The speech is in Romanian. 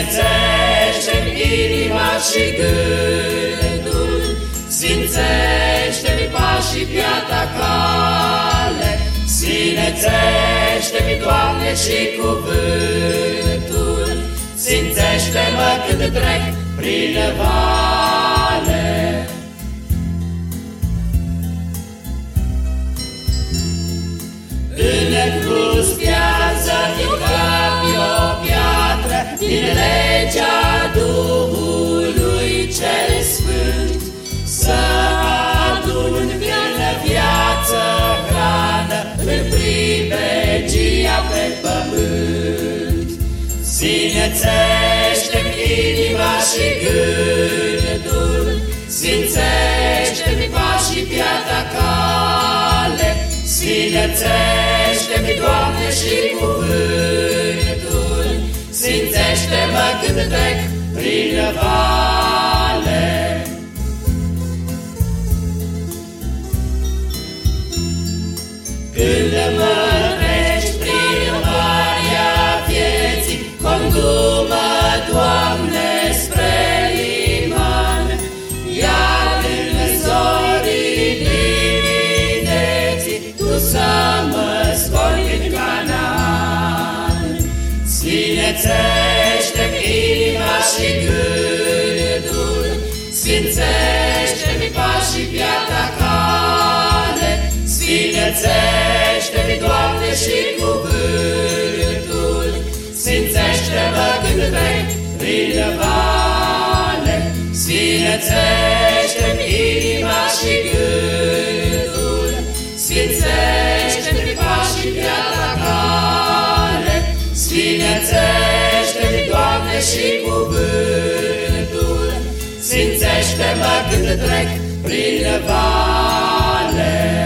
Sfințește-mi inima și gândul, Sfințește-mi pașii pe ta cale, Sfințește-mi, Doamne, și cuvântul, Sfințește-mă când trec prin vale. Sfințește-mi inima și gândul, Sfințește-mi pașii piata cale, Sfințește-mi, Doamne, și cuvântul, Sfințește-mă când trec prin vale. Sfințește-mi inima și gândul, Sfințește-mi pașii pe ta cale, Sfințește-mi, Doamne, și cuvântul, Sfințește-mă când trec prin vale, Sfințește-mi inima și gândul, Sfințește-mi pașii pe ta cale, Sfințește-mi, Doamne, și cuvântul, Sfințește-mă când trec prin vale.